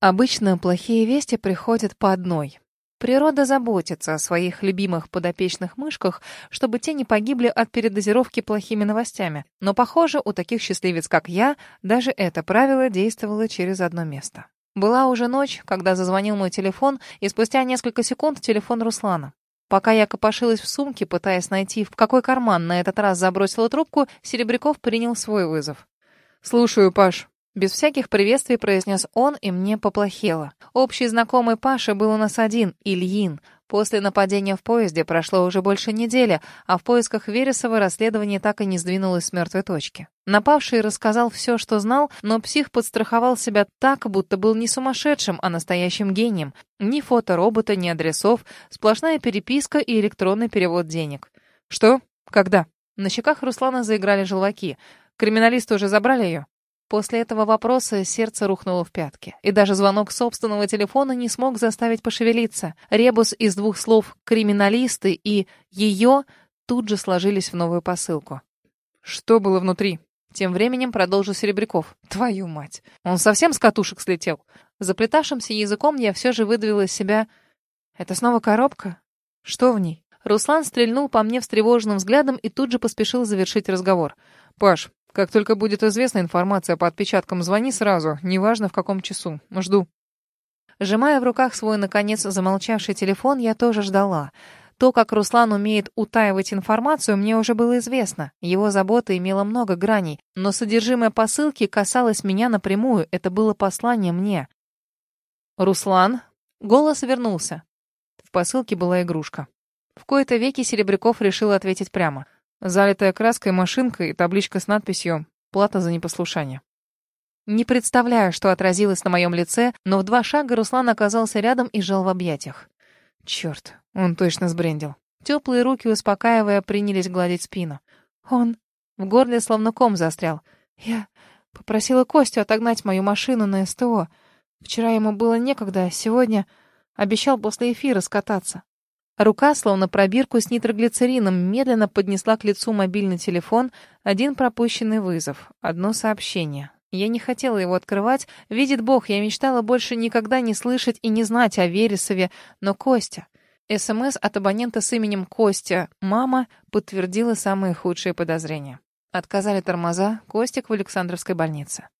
Обычно плохие вести приходят по одной. Природа заботится о своих любимых подопечных мышках, чтобы те не погибли от передозировки плохими новостями. Но, похоже, у таких счастливец, как я, даже это правило действовало через одно место. Была уже ночь, когда зазвонил мой телефон, и спустя несколько секунд телефон Руслана. Пока я копошилась в сумке, пытаясь найти, в какой карман на этот раз забросила трубку, Серебряков принял свой вызов. «Слушаю, Паш», без всяких приветствий произнес он, и мне поплохело. Общий знакомый Паша был у нас один, Ильин. После нападения в поезде прошло уже больше недели, а в поисках Вересова расследование так и не сдвинулось с мертвой точки. Напавший рассказал все, что знал, но псих подстраховал себя так, будто был не сумасшедшим, а настоящим гением. Ни фоторобота, ни адресов, сплошная переписка и электронный перевод денег. «Что? Когда?» На щеках Руслана заиграли желваки. «Криминалисты уже забрали ее?» После этого вопроса сердце рухнуло в пятки, и даже звонок собственного телефона не смог заставить пошевелиться. Ребус из двух слов «криминалисты» и «ее» тут же сложились в новую посылку. «Что было внутри?» Тем временем продолжил Серебряков. «Твою мать! Он совсем с катушек слетел?» Заплетавшимся языком я все же выдавила из себя... «Это снова коробка? Что в ней?» Руслан стрельнул по мне встревоженным взглядом и тут же поспешил завершить разговор. «Паш, как только будет известна информация по отпечаткам, звони сразу, неважно в каком часу. Жду. Сжимая в руках свой, наконец, замолчавший телефон, я тоже ждала. То, как Руслан умеет утаивать информацию, мне уже было известно. Его забота имела много граней, но содержимое посылки касалось меня напрямую, это было послание мне. «Руслан?» Голос вернулся. В посылке была игрушка. В кои-то веки Серебряков решил ответить прямо — Залитая краской машинка и табличка с надписью «Плата за непослушание». Не представляю, что отразилось на моем лице, но в два шага Руслан оказался рядом и жал в объятиях. Черт, он точно сбрендил. Теплые руки, успокаивая, принялись гладить спину. Он в горле словно ком застрял. Я попросила Костю отогнать мою машину на СТО. Вчера ему было некогда, а сегодня обещал после эфира скататься. Рука, словно пробирку с нитроглицерином, медленно поднесла к лицу мобильный телефон, один пропущенный вызов, одно сообщение. Я не хотела его открывать. Видит Бог, я мечтала больше никогда не слышать и не знать о Вересове, но Костя... СМС от абонента с именем Костя, мама, подтвердила самые худшие подозрения. Отказали тормоза, Костик в Александровской больнице.